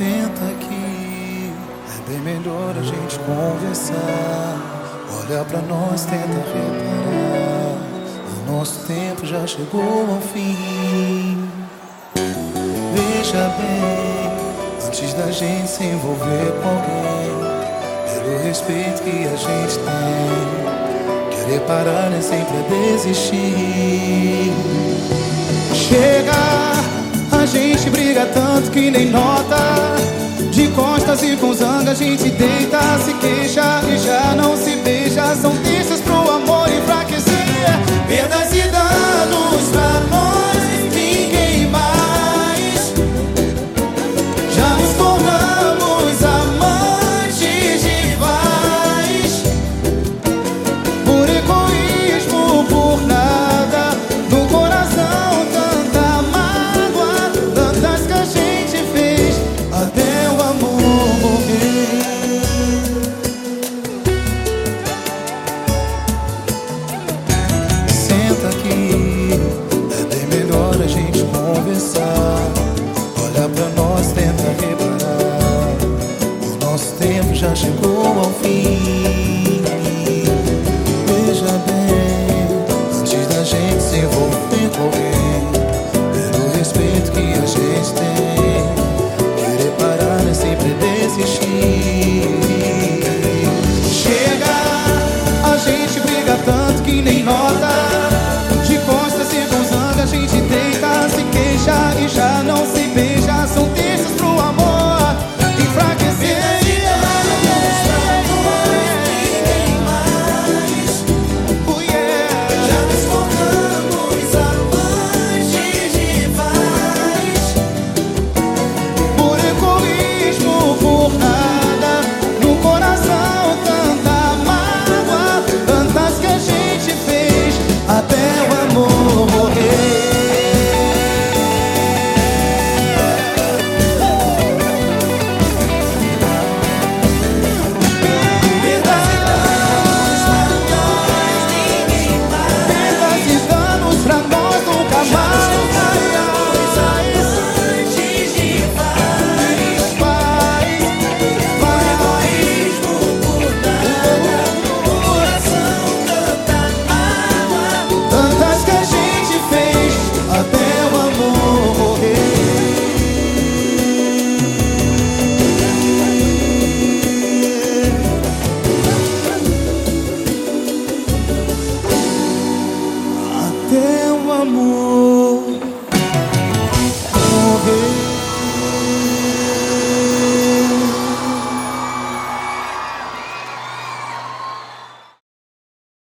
Senta aqui, é bem melhor a gente conversar. Olha pra nós, tenta reparar. O nosso tempo já chegou ao fim. Veja bem, antes da gente se envolver com alguém, pelo respeito que a gente tem, querer parar nem sempre é desistir. Chega, a gente briga tanto que nem nota. De costas e com zanga a gente tempo já chegou ao fim. Veja bem, antes da gente se envolver com pelo respeito que a gente tem, querer parar é sempre desistir. Chega, a gente briga tanto que nem nota. Amor morrer.